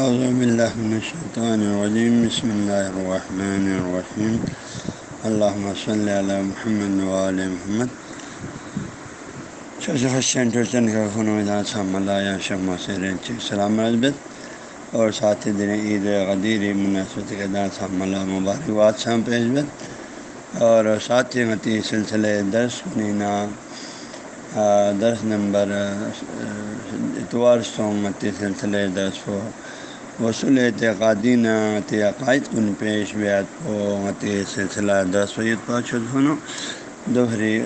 اعوذ باللہ من الشیطان الرجیم بسم اللہ الرحمن الرحیم اللہم صلی علی محمد وآل محمد. سلام رضبت اور ساتھ دن عید غدیر مناسب کے دان ساملہ مبارکباد شام پیشبت اور ساتھ ہی متی سلسلے درس نینا درس نمبر اتوار سومتی سلسلے درس ہو وصول اعتقادین عقائد کن پیش بیات کو سلسلہ درس ویت پاچد ہنو دوہری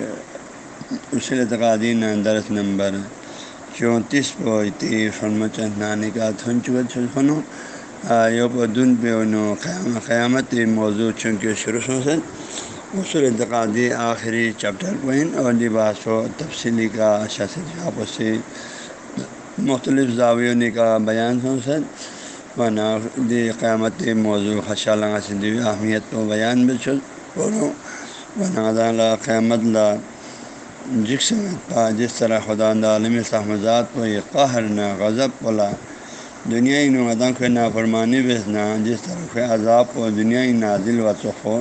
اصول اعتقادین درس نمبر چونتیس پو تی فرمچند نانی کا تھن چکت ہنو یو دن پہ انو قیامت موضوع چونکہ شروع ہو سن اصول اعتقادی آخری چیپٹر پوائن اور لباس و تفصیلی کا شاست آپ سے مختلف زاویوں نے کا بیان ہو سن دی قیامت موضوع خشا لگا سے اہمیت کو بیان بھی بولو ورنہ قیامت لا جس جس طرح خدا عالم صحمزاد کو یہ قہر نہ غضب بولا۔ دنیا نو کو نافرمانی بیچنا جس طرح کے عذاب کو دنیا نازل و ہو۔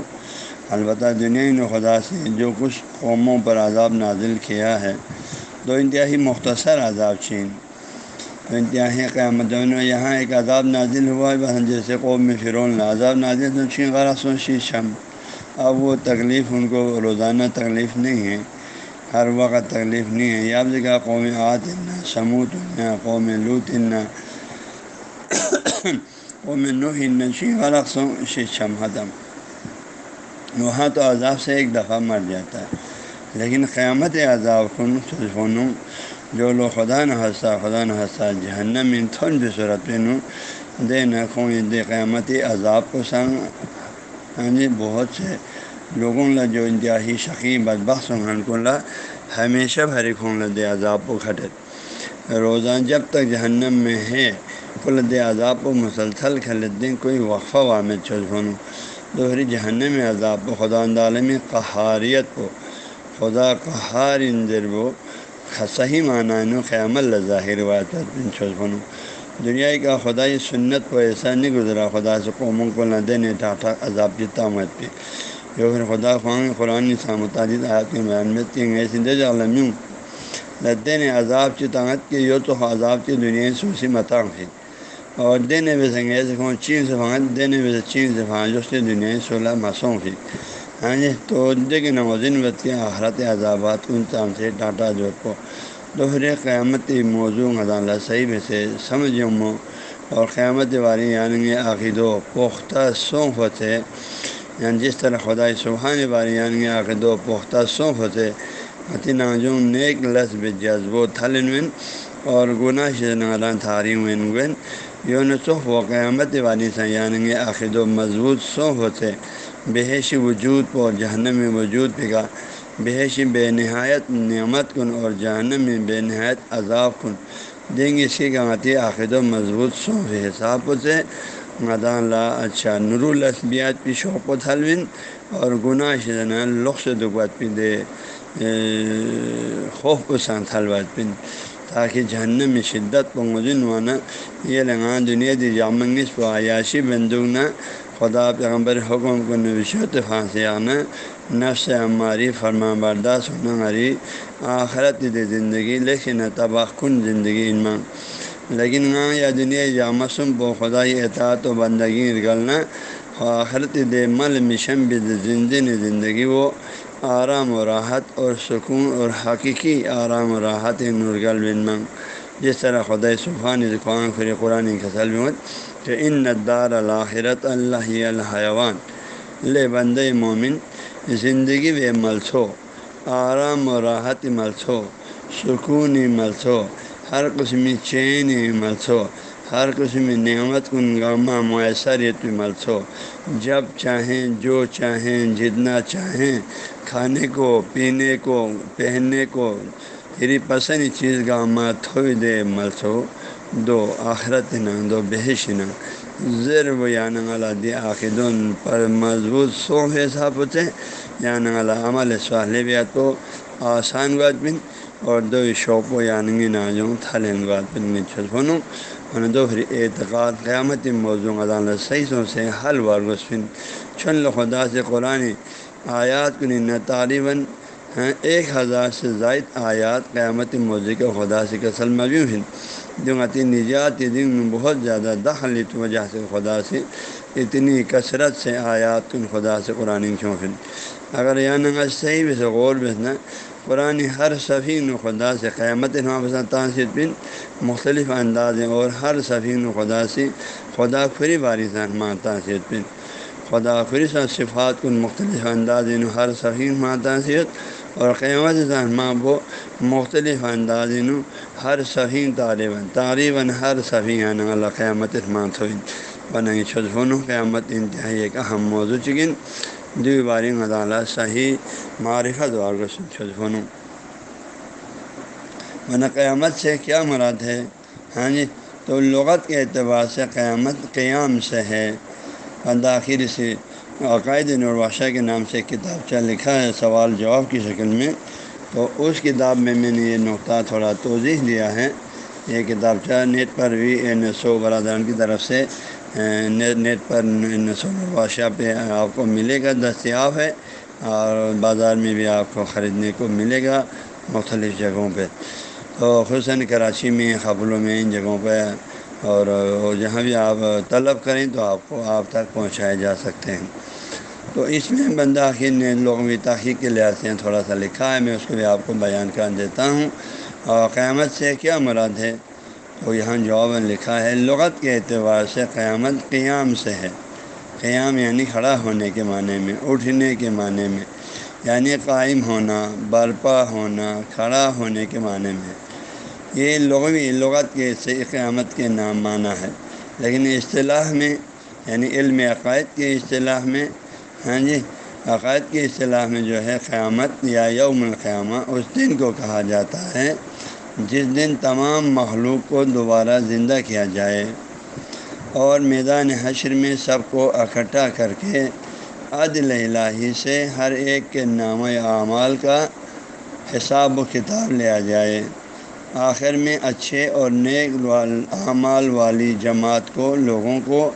البتہ دنیا نو خدا سے جو کچھ قوموں پر عذاب نازل کیا ہے، دو انتہائی مختصر عذاب چین۔ انتہائی قیامت دونوں یہاں ایک عذاب نازل ہوا ہے جیسے قوم میں فرون عذاب نازل تو چھین غرا سو شیشم اب وہ تکلیف ان کو، روزانہ تکلیف نہیں ہے، ہر وقت تکلیف نہیں ہے۔ یا جگہ قوم آت نہ سموت نہ قوم لوت نہ قوم نو ہن چھین غرا سو شیشم ختم۔ وہاں تو عذاب سے ایک دفعہ مر جاتا ہے، لیکن قیامت عذاب کن فنوں جو لوگ خدا نہ ہنسا خدا نہ ہنسا جہنم ان تھن بھی صورت نو دے نہ خوں دے قیامتی عذاب کو سنگ ہاں جی بہت سے لوگوں لا جو انتہائی شقی بدبخ سنگھن کو لا ہمیشہ بھری خون دے عذاب کو کھٹے۔ روزانہ جب تک جہنم میں ہے، کل دے عذاب کو مسلسل کھلت دیں، کوئی وقفہ وامد چھل دوہری جہنم میں عذاب کو، خدا عالمی قہاریت کو۔ خدا قہار اندر وہ صحیح معنی قیام ظاہر بن دنیا کا خدائی سنت کو ایسا نہیں گزرا، خدا سے قوموں کو نہ دینے ٹاٹا عذاب جتنا مت پہ جو پھر خدا خواہ قرآن سا متعدد آیات کے بیان میں تین ایسی دے عالمیوں لدے نے عذاب کی طاقت کی، یو تو عذاب کی دنیا سوسی متا تھی اور دینے میں سے ایسے چین سے بھانگ دینے میں سے چین سے بھانگ جو اس کی دنیا سولہ مسوں تھی ہاں جی تو جی دیکھیں نوازن بتی آخرت عذابات، ان تام سے ٹاٹا جو کو دوہرے قیامت موضوع مدانہ صحیح میں سے سمجھوں مو۔ اور قیامت والی یعنی عقید و پختہ سونف ہوتے یعنی جس طرح خدائی سبحان والی یعنی عقید و پختہ سونف ہوتے متی ناجوں نیک لذب جذب و تھلن اور گناہ شنالان تھاری وین یون یعنی صف و قیامت والی یعنی سے یعنی عقید و مضبوط سونف ہوتے بحیش وجود پر جہنم میں وجود پگا بحیش بے نہایت نعمت کن اور جہنم میں بے نہایت عذاب کن۔ دیں گے اس کی گاتی عقید و مضبوط سونف حساب سے۔ مدان لا اچھا نور الاسبیات پی شوق و تھلوین اور گناہ شدنا لخص دقوت پی دے۔ خوف پسان تھلوت پن تاکہ جہنم میں شدت کو وانا یہ لگان دنیا دی جامنگس پہ عیاشی بندوگنا خدا پیغمبر حکم کو نوشت پھانسیانہ نفس ہماری فرما برداشت ہونا ہماری آخرت دے زندگی لیکن تباہ کن زندگی انمان لیکن ہاں یا دنیا یا مسم بو خدائی اطاعت و بندگی نکلنا آخرت دے مل مشم زندگی زندگی وہ آرام و راحت اور سکون اور حقیقی آرام و راحت نرگل بن جس طرح خدائی سبحان قرآن خری قرآن کسل میں کہ ان ندار الآخرت اللہ الحیوان۔ لے بند مومن، زندگی و ملسو آرام و راحت ملسو سکون ملسو ہر قسم چین ملسو ہر قسم نعمت کن گامہ میسریت ملسو جب چاہیں، جو چاہیں، جتنا چاہیں، کھانے کو، پینے کو، پہننے کو، تیری پسند چیز گامہ تھوئی دے ملسو دو آخرت نہ دو بحش نہ زر و یا دی پر مضبوط سو حساب ہوتے، یا نغلا عمل صالح تو آسان بات بن، اور دو شوق و یعنی ناجوں تھلیں بات پن چھپنوں اور دو پھر اعتقاد قیامت موضوع عدالت صحیح سو سے حل وارغسفن چھن خدا سے قرآن آیات کن طالباً ہاں، ایک ہزار سے زائد آیات قیامت موضوع کے خدا سے کسل مبیو ہند جو متی نجات دن میں بہت زیادہ دخل وجہ سے خدا سے اتنی کثرت سے آیات کن خدا سے قرآن چونفن اگر یہاں صحیح بھی سے غور بسنا قرآن ہر صفین و خدا سے قیامت تاثر بن مختلف انداز ہیں اور ہر صفین و خدا سے خدا کھری باری ماں تاثر بن خدا خری سا صفات کن مختلف انداز ہر صفین ماں تاثر اور قیامت ماں وہ مختلف انداز ہر صفین طالباً طالباً ہر صفین اللہ قیامت ماں تھوئن بنائیں چھن قیامت انتہائی ایک اہم موضوع چکن۔ دو باری عدالت صحیح معرفت اور چھن ورنہ قیامت سے کیا مراد ہے؟ ہاں جی تو لغت کے اعتبار سے قیامت قیام سے ہے۔ داخر سے عقائد نرواشہ کے نام سے کتاب لکھا ہے، سوال جواب کی شکل میں۔ تو اس کتاب میں میں نے یہ نقطہ تھوڑا توضیح دیا ہے۔ یہ کتاب نیٹ پر بھی این سو برادران کی طرف سے۔ نیٹ نیٹ پر نرواشہ پہ آپ کو ملے گا، دستیاب ہے۔ اور بازار میں بھی آپ کو خریدنے کو ملے گا مختلف جگہوں پہ۔ تو خصاً کراچی میں قبلوں میں، ان جگہوں پہ اور جہاں بھی آپ طلب کریں تو آپ کو آپ تک پہنچائے جا سکتے ہیں۔ تو اس میں بندہ آخر نے لوگوں کی تحقیق کے لحاظ سے تھوڑا سا لکھا ہے، میں اس کو بھی آپ کو بیان کر دیتا ہوں۔ اور قیامت سے کیا مراد ہے؟ تو یہاں جواب لکھا ہے، لغت کے اعتبار سے قیامت قیام سے ہے۔ قیام یعنی کھڑا ہونے کے معنی میں، اٹھنے کے معنی میں یعنی قائم ہونا، برپا ہونا، کھڑا ہونے کے معنی میں۔ یہ لغوی لغت کے سے قیامت کے نام معنی ہے۔ لیکن اصطلاح میں یعنی علم عقائد کی اصطلاح میں ہاں جی عقائد کی اصطلاح میں جو ہے قیامت یا یوم القیامہ، اس دن کو کہا جاتا ہے۔ جس دن تمام مخلوق کو دوبارہ زندہ کیا جائے۔ اور میدان حشر میں سب کو اکٹھا کر کے عدل الہی سے ہر ایک کے نام اعمال کا حساب و کتاب لیا جائے۔ آخر میں اچھے اور نیک اعمال والی جماعت کو، لوگوں کو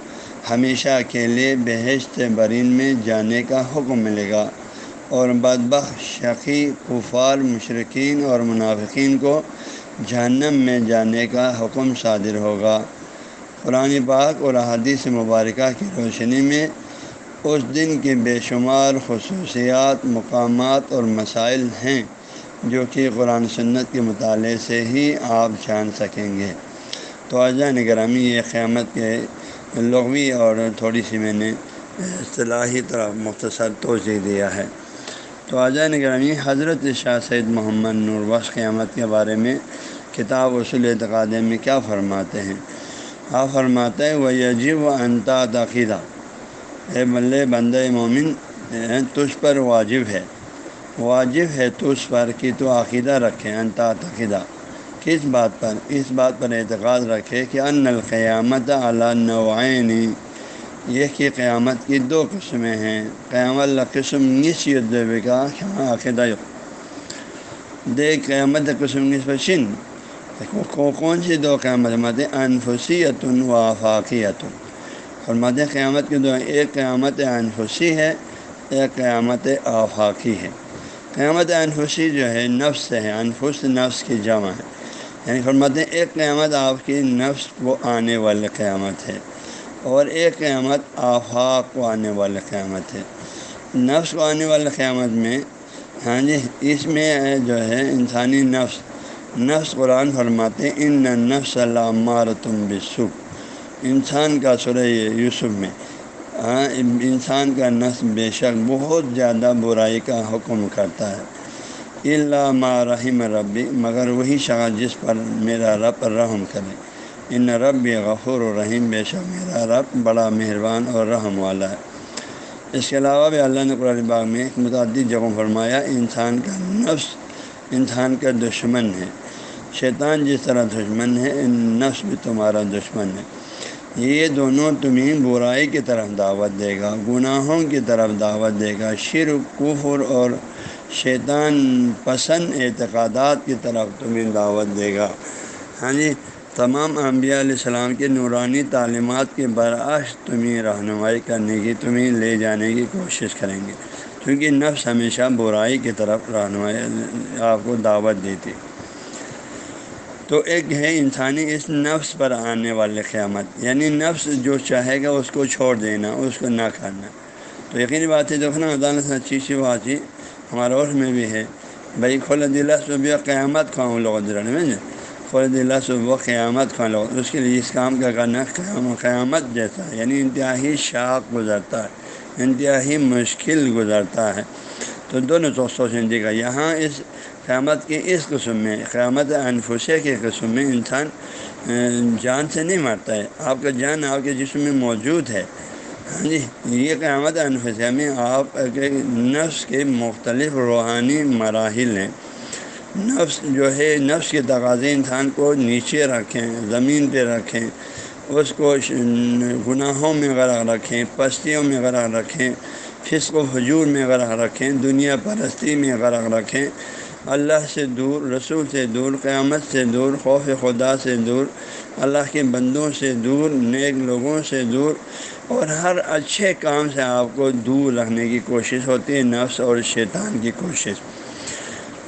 ہمیشہ اکیلے بہشت برین میں جانے کا حکم ملے گا۔ اور بدبخ شقی، کفار مشرقین اور منافقین کو جہنم میں جانے کا حکم صادر ہوگا۔ قرآن پاک اور احادیث مبارکہ کی روشنی میں اس دن کے بے شمار خصوصیات، مقامات اور مسائل ہیں۔ جو کہ قرآن سنت کے مطالعے سے ہی آپ جان سکیں گے۔ تو آجا نگرامی یہ قیامت کے لغوی اور تھوڑی سی میں نے اصطلاحی طرح مختصر توجہ دیا ہے۔ تو آجا نگرامی حضرت شاہ سید محمد نور بخش قیامت کے بارے میں کتاب اصول اعتقاد میں کیا فرماتے ہیں؟ آپ فرماتے ہیں وہ یجب و انتا عقیدہ اے مل بند مومن، تجھ پر واجب ہے۔ واجب ہے تو اس پر کہ تو عقیدہ رکھے انتا عقیدہ۔ کس بات پر؟ اس بات پر اعتقاد رکھے کہ ان القیامت علی نوعین یہ کہ قیامت کی دو قسمیں ہیں۔ قیامت قسم نس کا ہاں عقیدہ دے قیامت قسم نس شن کون سی دو قیامت؟ مت انفسیت و آفاقیت اور قیامت کی دو ایک قیامت انفسی ہے، ایک قیامت آفاقی ہے۔ قیامت انفسی جو ہے، نفس ہے، انفس نفس کی جمع ہے۔ یعنی فرماتے ہیں، ایک قیامت آپ کی نفس کو آنے والی قیامت ہے اور ایک قیامت آفاق کو آنے والی قیامت ہے۔ نفس کو آنے والی قیامت میں ہاں جی اس میں جو ہے انسانی نفس نفس قرآن فرماتے ہیں، ان نفس اللہ تم بسب انسان کا سورہ یوسف میں ہاں انسان کا نفس بے شک بہت زیادہ برائی کا حکم کرتا ہے۔ اللہ ما رحم ربی مگر وہی شخص جس پر میرا رب رحم کرے۔ ان رب غفور و رحیم بے شک میرا رب بڑا مہربان اور رحم والا ہے۔ اس کے علاوہ بھی اللہ نے قرآن باغ میں ایک متعدد جگہوں فرمایا، انسان کا نفس انسان کا دشمن ہے۔ شیطان جس طرح دشمن ہے نفس بھی تمہارا دشمن ہے۔ یہ دونوں تمہیں برائی کی طرف دعوت دے گا، گناہوں کی طرف دعوت دے گا۔ شر کفر اور شیطان پسند اعتقادات کی طرف تمہیں دعوت دے گا۔ ہاں جی تمام انبیاء علیہ السلام کے نورانی تعلیمات کے برعکس تمہیں رہنمائی کرنے کی، تمہیں لے جانے کی کوشش کریں گے۔ کیونکہ نفس ہمیشہ برائی کی طرف رہنمائی، آپ کو دعوت دیتی تو ایک ہے انسانی اس نفس پر آنے والے قیامت۔ یعنی نفس جو چاہے گا اس کو چھوڑ دینا، اس کو نہ کرنا۔ تو یقینی بات ہے، دیکھنا عدالت سے اچھی سی بات ہی ہمارے عرف میں بھی ہے۔ بھائی، کھول دلہ صبح قیامت کھاؤں لوگ دل میں کھول دلہ صبح قیامت کھاؤں لوگ۔ اس کے لیے اس کام کا کرنا قیامت جیسا یعنی انتہائی شاق گزرتا ہے، انتہائی مشکل گزرتا ہے۔ تو دونوں سوچ سوچیں گا یہاں اس قیامت کے اس قسم میں، قیامت انفسے کے قسم میں انسان جان سے نہیں مرتا ہے۔ آپ کا جان آپ کے جسم میں موجود ہے۔ ہاں جی یہ قیامت انفسیہ میں آپ کے نفس کے مختلف روحانی مراحل ہیں۔ نفس جو ہے، نفس کے تقاضے انسان کو نیچے رکھیں، زمین پہ رکھیں، اس کو گناہوں میں غرق رکھیں، پستیوں میں غرق رکھیں، فسق و حجور میں غرق رکھیں، دنیا پرستی میں غرق رکھیں۔ اللہ سے دور، رسول سے دور، قیامت سے دور، خوف خدا سے دور، اللہ کے بندوں سے دور، نیک لوگوں سے دور، اور ہر اچھے کام سے آپ کو دور رکھنے کی کوشش ہوتی ہے، نفس اور شیطان کی کوشش۔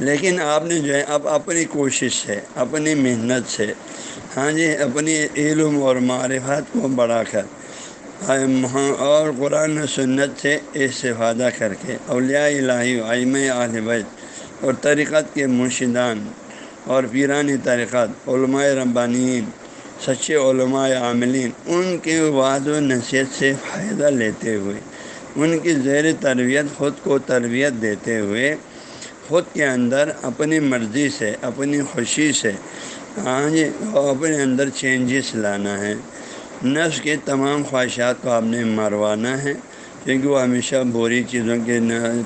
لیکن آپ نے جو ہے اب اپنی کوشش سے، اپنی محنت سے ہاں جی اپنی علم اور معرفت کو بڑھا کر اور قرآن و سنت سے استفادہ کر کے، اولیاء الہی عیم عال بیت اور طریقت کے مرشدان اور پیرانی طریقت، علماء ربانین سچے علماء عاملین، ان کے وعد و نصیحت سے فائدہ لیتے ہوئے، ان کی زیر تربیت، خود کو تربیت دیتے ہوئے، خود کے اندر اپنی مرضی سے، اپنی خوشی سے ہاں جی اپنے اندر چینجز لانا ہے۔ نفس کے تمام خواہشات کو آپ نے مروانا ہے۔ کیونکہ وہ ہمیشہ بری چیزوں کے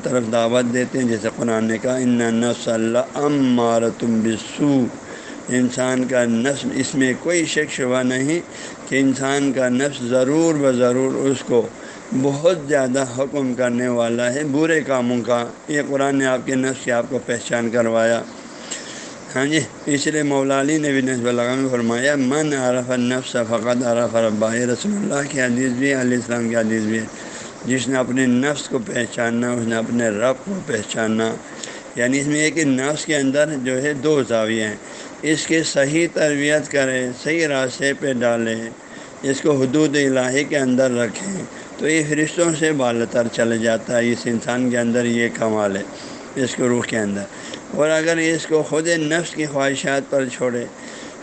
طرف دعوت دیتے ہیں، جیسے قرآن نے کہا، ان نفس اللہ ام مارتم بسو انسان کا نفس، اس میں کوئی شک شبہ نہیں کہ انسان کا نفس ضرور و ضرور اس کو بہت زیادہ حکم کرنے والا ہے، برے کاموں کا۔ یہ قرآن نے آپ کے نفس کی آپ کو پہچان کروایا۔ ہاں جی اس لیے مولالی نے بھی نصب اللہ میں فرمایا، من عرف نفس فقط عرف ربا رسول اللہ کی حدیث بھی علیہ السلام کی حدیث بھی ہے۔ جس نے اپنے نفس کو پہچاننا، اس نے اپنے رب کو پہچاننا۔ یعنی اس میں ایک نفس کے اندر جو ہے دو زاویہ ہیں۔ اس کے صحیح تربیت کریں، صحیح راستے پہ ڈالیں، اس کو حدود الہی کے اندر رکھیں، تو یہ فرشتوں سے بالا تر چلے جاتا ہے، اس انسان کے اندر یہ کمال ہے، اس کو روح کے اندر۔ اور اگر اس کو خود نفس کی خواہشات پر چھوڑے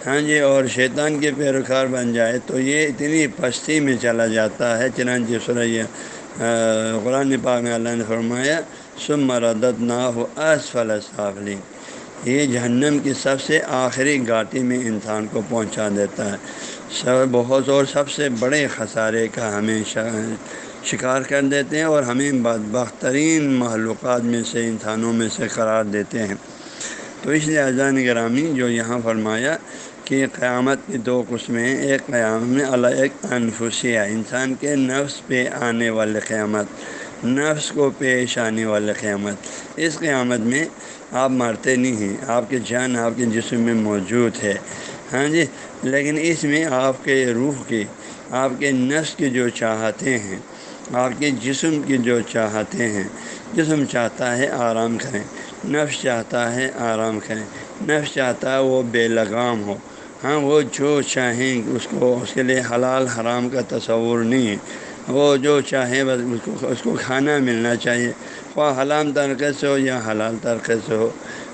ہاں جی اور شیطان کے پیروکار بن جائے، تو یہ اتنی پستی میں چلا جاتا ہے، چنانچہ سریا قرآن پاک میں اللہ نے فرمایا سم مردت نہ ہو اسفل صافلی یہ جہنم کی سب سے آخری گاٹی میں انسان کو پہنچا دیتا ہے۔ سب بہت اور سب سے بڑے خسارے کا ہمیں شکار کر دیتے ہیں اور ہمیں بدبخترین معلومات میں سے، انسانوں میں سے قرار دیتے ہیں۔ تو اس لیے اذان گرامی جو یہاں فرمایا کہ قیامت کی دو قسمیں ایک قیام میں اللہ ایک انفسیہ انسان کے نفس پہ آنے والے قیامت، نفس کو پیش آنے والے قیامت۔ اس قیامت میں آپ مرتے نہیں ہیں، آپ کے جان، آپ کے جسم میں موجود ہے۔ ہاں جی لیکن اس میں آپ کے روح کی آپ کے نفس کی جو چاہتے ہیں، آپ کے جسم کی جو چاہتے ہیں، جسم چاہتا ہے آرام کریں، نفس چاہتا ہے آرام کریں، نفس چاہتا ہے وہ بے لگام ہو۔ ہاں وہ جو چاہیں اس کو، اس کے لیے حلال، حرام کا تصور نہیں ہے۔ وہ جو چاہیں، بس اس کو اس کو کھانا ملنا چاہیے۔ خواہ حلام طریقے سے ہو یا حلال طریقے سے ہو۔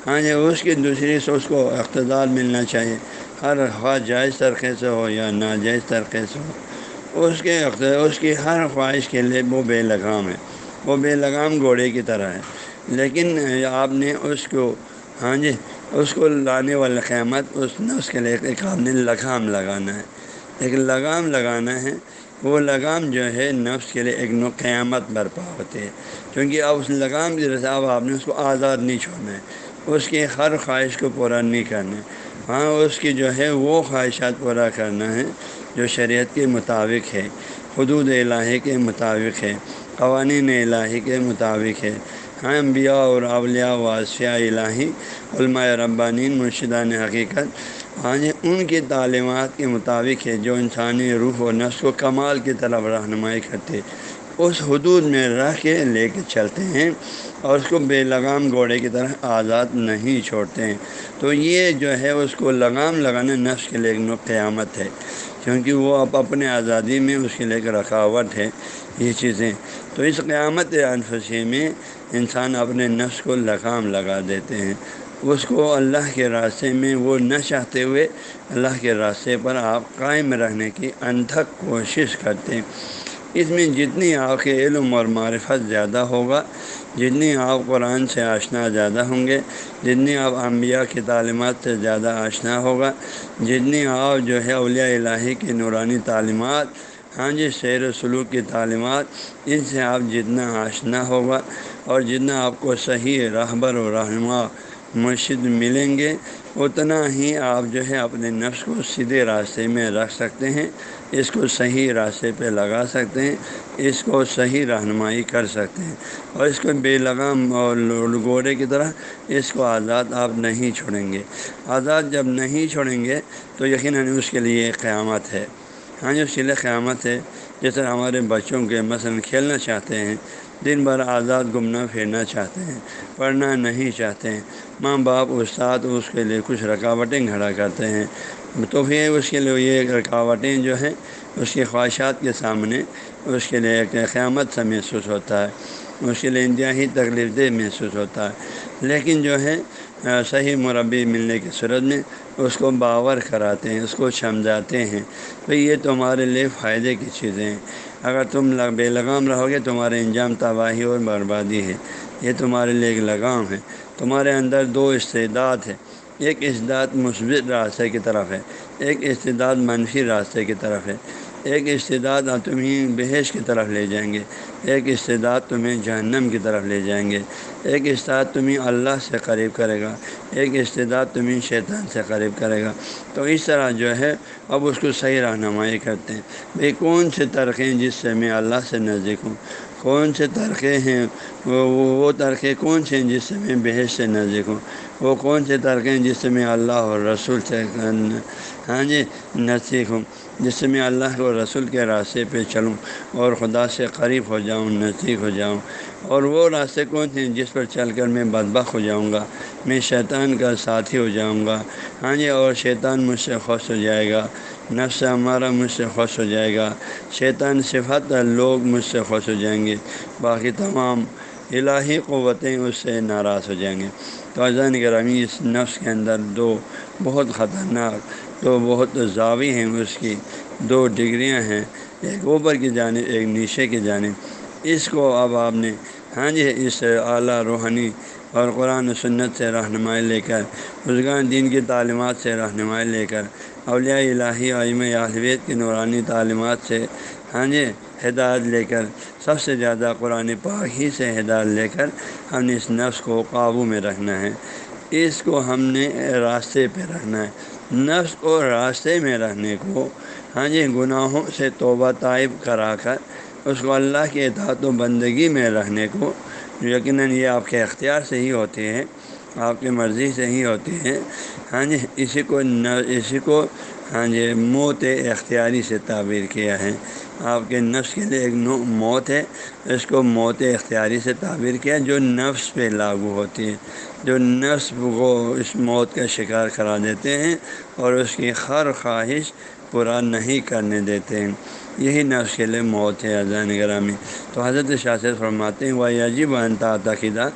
ہاں جی اس کی دوسری سے اس کو اقتدار ملنا چاہیے۔ ہر خواہ جائز طریقے سے ہو یا ناجائز طریقے سے ہو۔ اس کے اس کی ہر خواہش کے لیے وہ بے لگام ہے۔ وہ بے لگام گھوڑے کی طرح ہے۔ لیکن آپ نے اس کو ہاں جی اس کو لانے والا قیامت اس نے اس کے لیے ایک آپ نے لگام لگانا ہے۔ ایک لگام لگانا ہے، وہ لگام جو ہے نفس کے لیے ایک نو قیامت برپا ہوتی ہے۔ کیونکہ اب اس لگام کی رضا آپ نے اس کو آزاد نہیں چھوڑنا ہے۔ اس کی ہر خواہش کو پورا نہیں کرنا ہے۔ ہاں اس کی جو ہے وہ خواہشات پورا کرنا ہے جو شریعت کے مطابق ہے، حدود الہی کے مطابق ہے، قوانین الہی کے مطابق ہے۔ ہاں انبیاء اور اولیاء واسفیہ الہی، علماء ربانین مرشدان حقیقت۔ ہاں جی ان کی تعلیمات کے مطابق ہے جو انسانی روح و نفس کو کمال کی طرف رہنمائی کرتے اس حدود میں رہ کے لے کے چلتے ہیں اور اس کو بے لگام گھوڑے کی طرح آزاد نہیں چھوڑتے ہیں۔ تو یہ جو ہے اس کو لگام لگانا نفس کے لیے ایک قیامت ہے۔ کیونکہ وہ اب اپنے آزادی میں اس کے لیے ایک رکاوٹ ہے۔ یہ چیزیں تو اس قیامت انفسی میں انسان اپنے نفس کو لگام لگا دیتے ہیں۔ اس کو اللہ کے راستے میں وہ نہ چاہتے ہوئے اللہ کے راستے پر آپ قائم رہنے کی انتھک کوشش کرتے ہیں۔ اس میں جتنی آپ کے علم اور معرفت زیادہ ہوگا، جتنی آپ قرآن سے آشنا زیادہ ہوں گے، جتنی آپ انبیاء کی تعلیمات سے زیادہ آشنا ہوگا، جتنی آپ جو ہے اولیاء الہی کی نورانی تعلیمات ہاں جی سیر و سلوک کی تعلیمات، ان سے آپ جتنا آشنا ہوگا اور جتنا آپ کو صحیح رہبر و رہنما مرشد ملیں گے، اتنا ہی آپ جو ہے اپنے نفس کو سیدھے راستے میں رکھ سکتے ہیں، اس کو صحیح راستے پہ لگا سکتے ہیں، اس کو صحیح رہنمائی کر سکتے ہیں اور اس کو بے لگام اور گورے کی طرح اس کو آزاد آپ نہیں چھوڑیں گے۔ آزاد جب نہیں چھوڑیں گے تو یقیناً اس کے لیے قیامت ہے۔ ہاں جی اس کے لیے قیامت ہے جیسے ہمارے بچوں کے مثلاً کھیلنا چاہتے ہیں، دن بھر آزاد گھومنا پھرنا چاہتے ہیں، پڑھنا نہیں چاہتے ہیں، ماں باپ، استاد اس کے لیے کچھ رکاوٹیں کھڑا کرتے ہیں۔ تو پھر اس کے لیے یہ رکاوٹیں جو ہیں، اس کی خواہشات کے سامنے اس کے لیے ایک قیامت سا محسوس ہوتا ہے۔ اس کے لیے انتہائی تکلیف دہ محسوس ہوتا ہے۔ لیکن جو ہے صحیح مربی ملنے کی صورت میں اس کو باور کراتے ہیں، اس کو سمجھاتے ہیں۔ تو یہ تمہارے لیے فائدے کی چیزیں ہیں۔ اگر تم بے لگام رہو گے، تمہارے انجام تباہی اور بربادی ہے۔ یہ تمہارے لیے ایک لگام ہے۔ تمہارے اندر دو استعداد ہے۔ ایک استداد مثبت راستے کی طرف ہے۔ ایک استداد منفی راستے کی طرف ہے۔ ایک استداد تمہیں بحث کی طرف لے جائیں گے، ایک استداد تمہیں جہنم کی طرف لے جائیں گے۔ ایک استاد تمہیں اللہ سے قریب کرے گا، ایک استداد تمہیں شیطان سے قریب کرے گا۔ تو اس طرح جو ہے، اب اس کو صحیح رہنمائی کرتے ہیں۔ بھئی کون سے ترقیں جس سے میں اللہ سے نزدیک ہوں؟ کون سے ترقے ہیں؟ وہ وہ ترقے کون سے ہیں جس سے میں بحث سے نزدیک ہوں؟ وہ کون سے ترقے ہیں جس سے میں اللہ اور رسول سے ہاں جی نزدیک ہوں؟ جس سے میں اللہ کو رسول کے راستے پہ چلوں اور خدا سے قریب ہو جاؤں، نزدیک ہو جاؤں۔ اور وہ راستے کون تھے جس پر چل کر میں بدبخ ہو جاؤں گا؟ میں شیطان کا ساتھی ہو جاؤں گا۔ ہاں جی اور شیطان مجھ سے خوش ہو جائے گا۔ نفس ہمارا مجھ سے خوش ہو جائے گا۔ شیطان صفت لوگ مجھ سے خوش ہو جائیں گے۔ باقی تمام الہی قوتیں اس سے ناراض ہو جائیں گے۔ تو اذان گرامی اس نفس کے اندر دو بہت خطرناک دو بہت زاوی ہیں اس کی، دو ڈگریاں ہیں، ایک اوپر کی جانب، ایک نیچے کی جانب۔ اس کو اب آپ نے ہاں جی اس اعلیٰ روحانی اور قرآن و سنت سے رہنمائی لے کر، بزرگان دین کی تعلیمات سے رہنمائی لے کر، اولیاء الہی عیم الوید کی نورانی تعلیمات سے ہاں جی ہدایت لے کر، سب سے زیادہ قرآن پاک ہی سے ہدایت لے کر ہم نے اس نفس کو قابو میں رکھنا ہے۔ اس کو ہم نے راستے پہ رکھنا ہے۔ نفس کو راستے میں رہنے کو ہاں جی گناہوں سے توبہ طائب کرا کر اس کو اللہ کے اطاعت و بندگی میں رہنے کو یقیناً یہ آپ کے اختیار سے ہی ہوتے ہیں۔ آپ کی مرضی سے ہی ہوتے ہیں۔ ہاں جی اسی کو اسی کو ہاں جی موت اختیاری سے تعبیر کیا ہے۔ آپ کے نفس کے لیے ایک موت ہے۔ اس کو موت اختیاری سے تعبیر کیا جو نفس پہ لاگو ہوتی ہے۔ جو نفس کو اس موت کا شکار کرا دیتے ہیں اور اس کی خر خواہش پورا نہیں کرنے دیتے ہیں۔ یہی نفس کے لیے موت ہے، اذان گرامی۔ تو حضرت شاثر فرماتے ہیں وہ عجیب انتا تقیدہ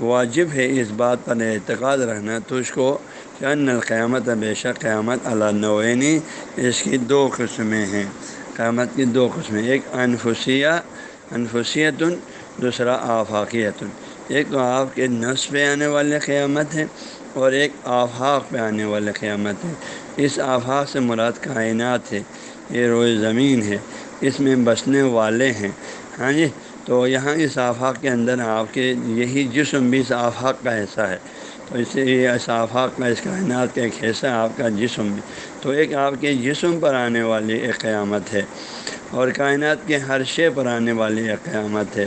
واجب ہے اس بات پر اعتقاد رہنا تو اس کو کہ القیامت بے شک قیامت اللہ نوینی اس کی دو قسمیں ہیں۔ قیامت کی دو قسمیں، ایک انفسیہ انفسیت دوسرا آفاقیت ایک تو آپ کے نفس پہ آنے والے قیامت ہے اور ایک آفاق پہ آنے والے قیامت ہے اس آفاق سے مراد کائنات ہے، یہ روئے زمین ہے، اس میں بسنے والے ہیں۔ ہاں جی؟ تو یہاں اس آفاق کے اندر آپ کے یہی جسم بھی اس آفاق کا حصہ ہے۔ تو اس لیے اس آفاق کا اس کائنات کا ایک حصہ آپ کا جسم بھی۔ تو ایک آپ کے جسم پر آنے والی ایک قیامت ہے اور کائنات کے ہر شے پر آنے والی ایک قیامت ہے۔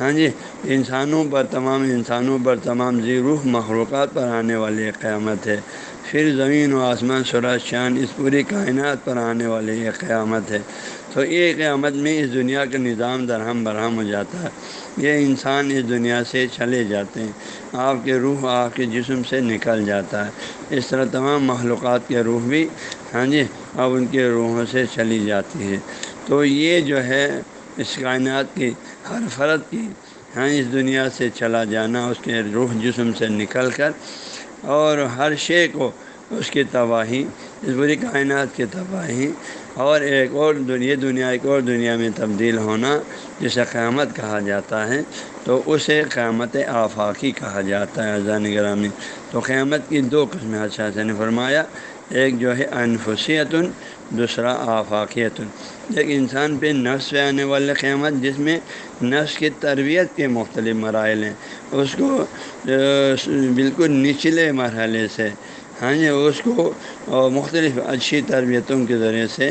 ہاں جی انسانوں پر تمام انسانوں پر تمام زی روح مخلوقات پر آنے والی ایک قیامت ہے۔ پھر زمین و آسمان سورج چاند اس پوری کائنات پر آنے والی ایک قیامت ہے۔ تو یہ قیامت میں اس دنیا کا نظام درہم برہم ہو جاتا ہے۔ یہ انسان اس دنیا سے چلے جاتے ہیں۔ آپ کے روح، آپ کے جسم سے نکل جاتا ہے۔ اس طرح تمام معلومات کے روح بھی ہاں جی اب ان کے روحوں سے چلی جاتی ہے۔ تو یہ جو ہے، اس کائنات کی، ہر فرد کی ہاں اس دنیا سے چلا جانا، اس کے روح جسم سے نکل کر اور ہر شے کو اس کی تباہی، اس بری کائنات کی تباہی اور ایک اور دنیا دنیا ایک اور دنیا میں تبدیل ہونا جسے قیامت کہا جاتا ہے، تو اسے قیامت آفاقی کہا جاتا ہے، اذان گرامی۔ تو قیامت کی دو قسمیں اچھا سے نے فرمایا۔ ایک جو ہے انفسیت دوسرا آفاقیت ایک انسان پہ نفس پہ آنے والے قیامت، جس میں نفس کی تربیت کے مختلف مراحل ہیں۔ اس کو بالکل نچلے مرحلے سے ہاں جی اس کو مختلف اچھی تربیتوں کے ذریعے سے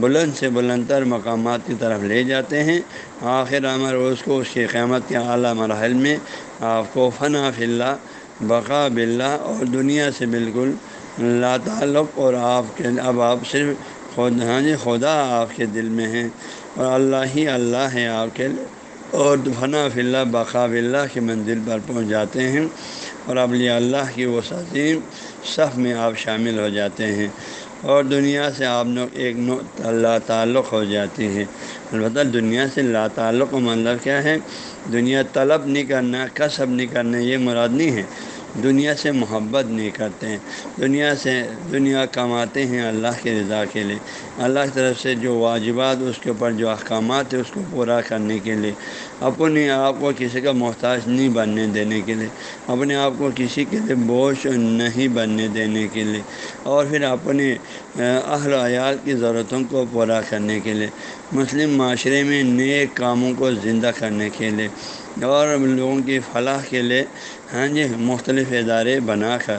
بلند سے بلند تر مقامات کی طرف لے جاتے ہیں۔ آخر عمر اس کو، اس کی قیامت کے اعلیٰ مراحل میں آپ کو فنا فلّہ بقا بلّہ اور دنیا سے بالکل لا تعلق اور آپ کے، اب آپ صرف خود ہاں جی خدا آپ کے دل میں ہیں، اور اللہ ہی اللہ ہے آپ کے اور فنا فلّہ بقا بلّہ کی منزل پر پہنچ جاتے ہیں، اور ابلی اللہ کی وہ عظیم صف میں آپ شامل ہو جاتے ہیں اور دنیا سے آپ لوگ ایک نو اللہ تعلق ہو جاتے ہیں۔ البتہ دنیا سے لا تعلق مطلب کیا ہے؟ دنیا طلب نہیں کرنا، کسب نہیں کرنا، یہ مراد نہیں ہے۔ دنیا سے محبت نہیں کرتے ہیں۔ دنیا سے دنیا کماتے ہیں اللہ کے رضا کے لیے۔ اللہ کی طرف سے جو واجبات اس کے اوپر، جو احکامات ہیں اس کو پورا کرنے کے لیے۔ اپنے آپ کو کسی کا محتاج نہیں بننے دینے کے لیے۔ اپنے آپ کو کسی کے لیے بوجھ نہیں بننے دینے کے لیے۔ اور پھر اپنے اہل عیال کی ضرورتوں کو پورا کرنے کے لیے۔ مسلم معاشرے میں نیک کاموں کو زندہ کرنے کے لیے۔ اور لوگوں کی فلاح کے لیے ہاں جی مختلف ادارے بنا کر۔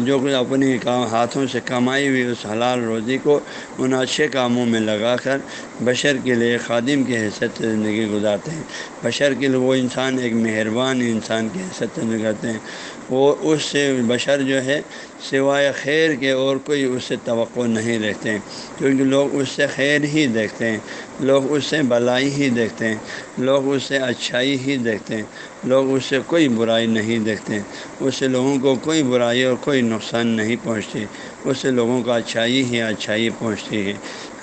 جو کچھ اپنی کام، ہاتھوں سے کمائی ہوئی اس حلال روزی کو ان اچھے کاموں میں لگا کر بشر کے لیے خادم کی حیثیت سے زندگی گزارتے ہیں۔ بشر کے لیے وہ انسان ایک مہربان انسان کی حیثیت سے گزارتے ہیں۔ وہ اس سے بشر جو ہے سوائے خیر کے اور کوئی اس سے توقع نہیں رکھتے کیونکہ لوگ اس سے خیر ہی دیکھتے ہیں، لوگ اس سے بلائی ہی دیکھتے ہیں، لوگ اس سے اچھائی ہی دیکھتے ہیں، لوگ اس سے کوئی برائی نہیں دیکھتے اس سے لوگوں کو کوئی برائی اور کوئی نقصان نہیں پہنچتی، اس سے لوگوں کو اچھائی ہی اچھائی پہنچتی ہے۔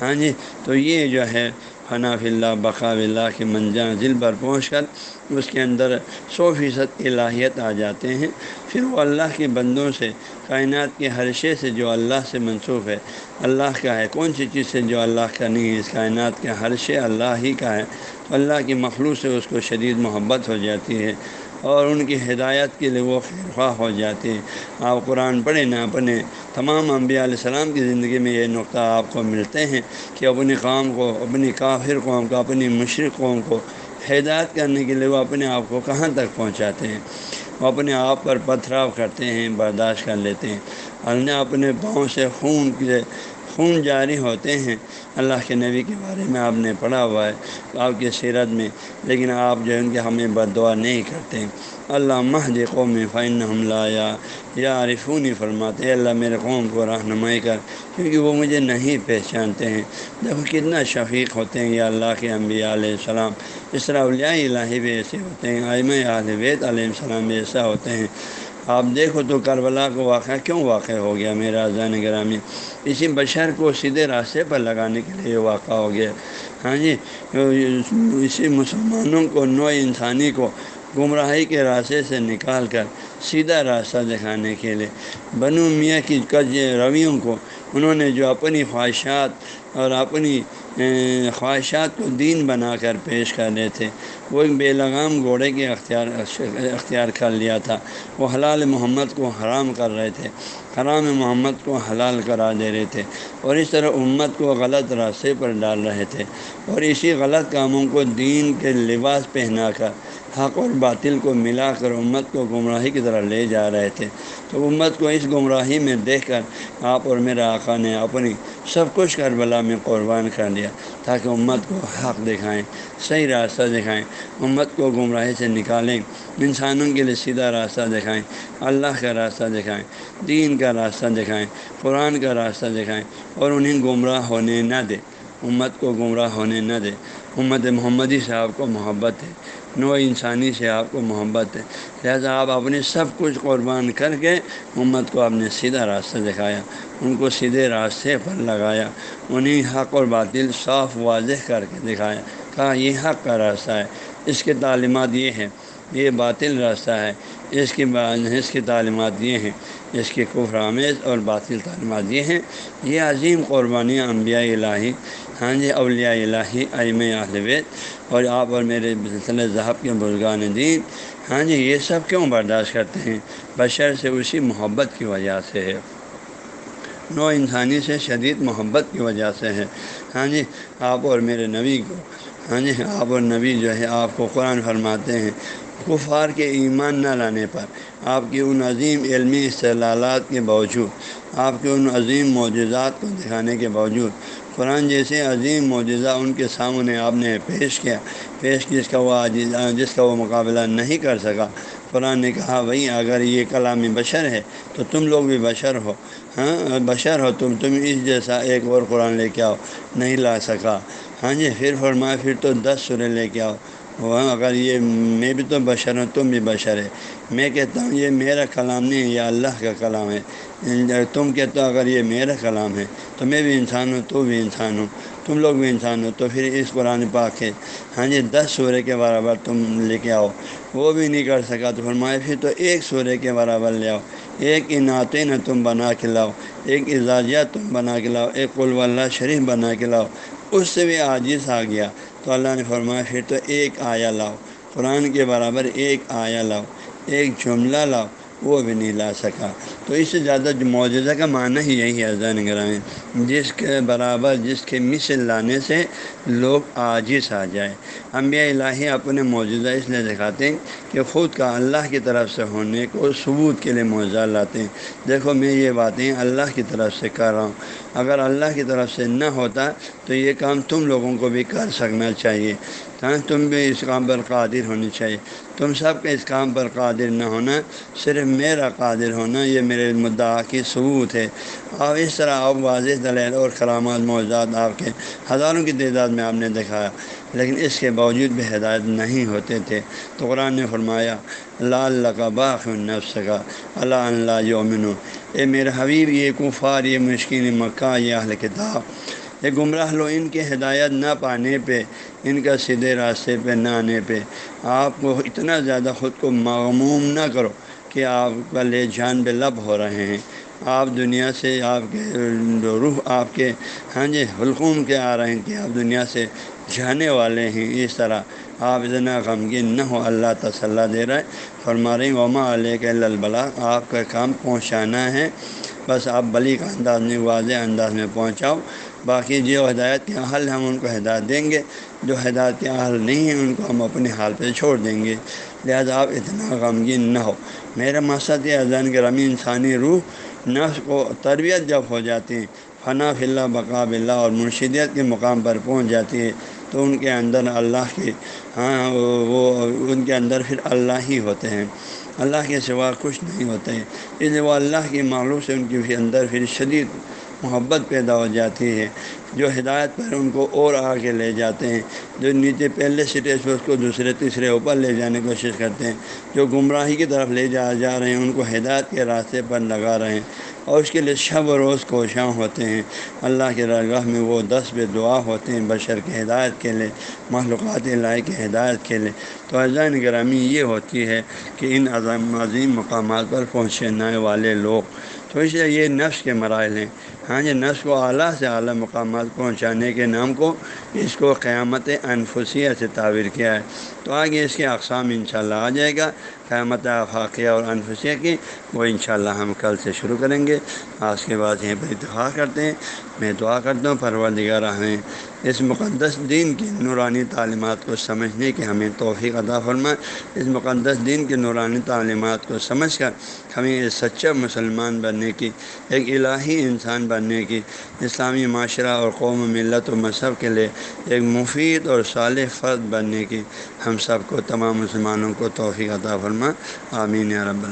ہاں جی تو یہ جو ہے فنا فلّہ بقا اللہ کے منجا ذل پر پہنچ کر اس کے اندر سو فیصد الہیت آ جاتے ہیں۔ پھر وہ اللہ کے بندوں سے، کائنات کے ہر شے سے جو اللہ سے منسوخ ہے۔ اللہ کا ہے، کون سی چیز سے جو اللہ کا نہیں ہے؟ اس کائنات کے ہر شے اللہ ہی کا ہے۔ تو اللہ کی مخلوق سے اس کو شدید محبت ہو جاتی ہے۔ اور ان کی ہدایت کے لیے وہ خیر خواہ ہو جاتی ہے آپ قرآن پڑھیں نہ اپنے تمام انبیاء علیہ السلام کی زندگی میں یہ نقطہ آپ کو ملتے ہیں کہ اپنی قوم کو، اپنی کافر قوم کو، اپنی مشرق قوم کو ہدایت کرنے کے لیے وہ اپنے آپ کو کہاں تک پہنچاتے ہیں۔ وہ اپنے آپ پر پتھراؤ کرتے ہیں، برداشت کر لیتے ہیں۔ اللہ اپنے پاؤں سے خون کے خون جاری ہوتے ہیں۔ اللہ کے نبی کے بارے میں آپ نے پڑھا ہوا ہے آپ کی سیرت میں، لیکن آپ جو ہے ان کے ہمیں بد دعا نہیں کرتے۔ ہیں اللہ مہد قوم فن حملہ یا یا عارفونی فرماتے اللہ میرے قوم کو رہنمائی کر، کیونکہ وہ مجھے نہیں پہچانتے ہیں۔ دیکھو کتنا شفیق ہوتے ہیں یا اللہ کے انبیاء علیہ السلام۔ اس طرح اولیاء الہی بھی ایسے ہوتے ہیں آئم علیہ وید علیہ السلام بھی ایسا ہوتے ہیں۔ آپ دیکھو تو کربلا کو واقعہ کیوں واقع ہو گیا میرا زین گرامی اسی بشر کو سیدھے راستے پر لگانے کے لیے واقع ہو گیا۔ ہاں جی اسی مسلمانوں کو نو انسانی کو گمراہی کے راستے سے نکال کر سیدھا راستہ دکھانے کے لیے۔ بنو میاں کی کج رویوں کو انہوں نے جو اپنی خواہشات اور اپنی خواہشات کو دین بنا کر پیش کر رہے تھے، وہ ایک بے لگام گھوڑے کے اختیار اختیار کر لیا تھا۔ وہ حلال محمد کو حرام کر رہے تھے، حرام محمد کو حلال کرا دے رہے تھے اور اس طرح امت کو غلط راستے پر ڈال رہے تھے۔ اور اسی غلط کاموں کو دین کے لباس پہنا کر حق اور باطل کو ملا کر امت کو گمراہی کی طرح لے جا رہے تھے۔ تو امت کو اس گمراہی میں دیکھ کر آپ اور میرے آقا نے اپنی سب کچھ کربلا میں قربان کر دیا تاکہ امت کو حق دکھائیں، صحیح راستہ دکھائیں، امت کو گمراہی سے نکالیں، انسانوں کے لیے سیدھا راستہ دکھائیں، اللہ کا راستہ دکھائیں، دین کا راستہ دکھائیں، قرآن کا راستہ دکھائیں اور انہیں گمراہ ہونے نہ دے۔ امت کو گمراہ ہونے نہ دے۔ امت محمدی سے آپ کو محبت ہے نو انسانی سے آپ کو محبت ہے۔ لہٰذا آپ اپنے سب کچھ قربان کر کے امت کو آپ نے سیدھا راستہ دکھایا، ان کو سیدھے راستے پر لگایا، انہیں حق اور باطل صاف واضح کر کے دکھایا۔ کہا، یہ حق کا راستہ ہے۔ اس کے تعلیمات یہ ہیں، یہ باطل راستہ ہے۔ اس کی اس کی تعلیمات یہ ہیں۔ اس کے کفر آمیز اور باطل تعلیمات یہ ہیں۔ یہ عظیم قربانیاں انبیاء الہی ہاں جی اولیاء الہی ایم اہلوید اور آپ اور میرے سلسلہ ذہب کے بزرگان دین۔ ہاں جی یہ سب کیوں برداشت کرتے ہیں؟ بشر سے اسی محبت کی وجہ سے ہے۔ نو انسانی سے شدید محبت کی وجہ سے ہے۔ ہاں جی آپ اور میرے نبی کو ہاں جی آپ اور نبی جو ہے، آپ کو قرآن فرماتے ہیں، کفار کے ایمان نہ لانے پر آپ کی ان عظیم علمی اصطلاحات کے باوجود، آپ کے ان عظیم معجزات کو دکھانے کے باوجود قرآن جیسے عظیم معجزہ ان کے سامنے آپ نے پیش کیا، پیش جس کا وہ جس کا وہ مقابلہ نہیں کر سکا۔ قرآن نے کہا بھائی اگر یہ کلام بشر ہے تو تم لوگ بھی بشر ہو۔ ہاں بشر ہو تم تم اس جیسا ایک اور قرآن لے کے آؤ، نہیں لا سکا۔ ہاں جی پھر فرمایا، پھر تو دس سورے لے کے آؤ۔ وہ اگر یہ میں بھی تو بشر ہوں، تم بھی بشر ہے میں کہتا ہوں یہ میرا کلام نہیں ہے، یہ اللہ کا کلام ہے۔ تم کہتے ہو اگر یہ میرا کلام ہے، تو میں بھی انسان ہوں، تو بھی انسان ہوں۔ تم لوگ بھی انسان ہو، تو پھر اس قرآن پاک ہے۔ ہاں جی دس سورے کے برابر تم لے کے آؤ۔ وہ بھی نہیں کر سکا تو فرمائے، پھر تو ایک سورے کے برابر لے آؤ۔ ایک انعطے نہ تم بنا کے لاؤ، ایک اعزازیہ تم بنا کے لاؤ، ایک قلو اللہ شریف بنا کے لاؤ۔ اس سے بھی عاجز آ گیا۔ تو اللہ نے فرمایا، پھر تو ایک آیا لاؤ۔ قرآن کے برابر ایک آیا لاؤ، ایک جملہ لاؤ۔ وہ بھی نہیں لا سکا۔ تو اس سے زیادہ جو معجزہ کا معنی ہی یہی ہے زین گرامی جس کے برابر، جس کے مثل لانے سے لوگ عاجز آ جائے انبیاء الہی اپنے معجزہ اس لیے دکھاتے ہیں کہ خود کا اللہ کی طرف سے ہونے کو ثبوت کے لیے معجزہ لاتے ہیں۔ دیکھو، میں یہ باتیں اللہ کی طرف سے کر رہا ہوں۔ اگر اللہ کی طرف سے نہ ہوتا تو یہ کام تم لوگوں کو بھی کر سکنا چاہیے۔ تم بھی اس کام پر قادر ہونی چاہیے۔ تم سب کے اس کام پر قادر نہ ہونا، صرف میرا قادر ہونا، یہ میرے مدعا کی ثبوت ہے۔ اور اس طرح آپ واضح دلیل اور کرامات موضوعات آپ کے ہزاروں کی تعداد میں آپ نے دکھایا، لیکن اس کے باوجود بھی ہدایت نہیں ہوتے تھے۔ تو قرآن نے فرمایا اللہ اللہ کا باخ نفس کا اللہ اللہ یومن اے میرے حبیب، یہ کفار، یہ مشکل مکہ، یہ اہل کتاب یہ گمراہ لو، ان کی ہدایت نہ پانے پہ، ان کا سیدھے راستے پہ نہ آنے پہ۔ آپ کو اتنا زیادہ خود کو معموم نہ کرو کہ آپ کا لے جان بے لب ہو رہے ہیں۔ آپ دنیا سے، آپ کے روح، آپ کے ہاں جی حلقوم کے آ رہے ہیں کہ آپ دنیا سے جانے والے ہیں۔ اس طرح آپ اتنا غمگین نہ ہو، اللہ تسلّہ دے رہا ہے۔ فرما رہی وما علیہ کے البلا آپ کا کام پہنچانا ہے۔ بس آپ بلی کا انداز میں، واضح انداز میں پہنچاؤ۔ باقی جو ہدایت کے حل ہم ان کو ہدایت دیں گے۔ جو ہدایت کے حل نہیں ہیں، ان کو ہم اپنے حال پہ چھوڑ دیں گے۔ لہذا آپ اتنا غمگین نہ ہو۔ میرا مقصد یہ اذان گرامی انسانی روح، نفس کو تربیت جب ہو جاتی ہے فنا فلّہ بقا بلّہ اور مرشدیت کے مقام پر پہنچ جاتی ہے تو ان کے اندر اللہ کی ہاں وہ ان کے اندر پھر اللہ ہی ہوتے ہیں۔ اللہ کے سوا کچھ نہیں ہوتے۔ ہیں اس لیے وہ اللہ کی معلوم سے ان کے اندر پھر شدید محبت پیدا ہو جاتی ہے، جو ہدایت پر ان کو اور آگے لے جاتے ہیں، جو نیچے پہلے سٹیج پہ اس کو دوسرے، تیسرے اوپر لے جانے کی کوشش کرتے ہیں، جو گمراہی کی طرف لے جا جا رہے ہیں، ان کو ہدایت کے راستے پر لگا رہے ہیں۔ اور اس کے لیے شب و روز کوشاں ہوتے ہیں۔ اللہ کے رگاہ میں وہ دس بے دعا ہوتے ہیں بشر کے ہدایت کے لیے معلومات الہی کے ہدایت کے لیے۔ تو عزائن گرامی یہ ہوتی ہے کہ ان عظم عظیم مقامات پر پہنچنے والے لوگ، تو اس لیے یہ نفس کے مراحل ہیں۔ ہاں جی نفس کو اعلیٰ سے اعلیٰ مقامات پہنچانے کے نام کو اس کو قیامت انفسیہ سے تعبیر کیا ہے۔ تو آگے اس کے اقسام انشاءاللہ آ جائے گا۔ قیامت افاقیہ اور انفسیہ کی، وہ انشاءاللہ ہم کل سے شروع کریں گے۔ آج کے بعد یہیں پر اتفاق کرتے ہیں۔ میں دعا کرتا ہوں، پروردگار ہمیں اس مقدس دین کی نورانی تعلیمات کو سمجھنے کی ہمیں توفیق عطا فرمائے۔ اس مقدس دین کی نورانی تعلیمات کو سمجھ کر ہمیں ایک سچا مسلمان بننے کی، ایک الہی انسان بننے کی، اسلامی معاشرہ اور قوم ملت و مذہب کے لیے ایک مفید اور صالح فرد بننے کی ہم سب کو، تمام مسلمانوں کو توفیق عطا فرما آمین رب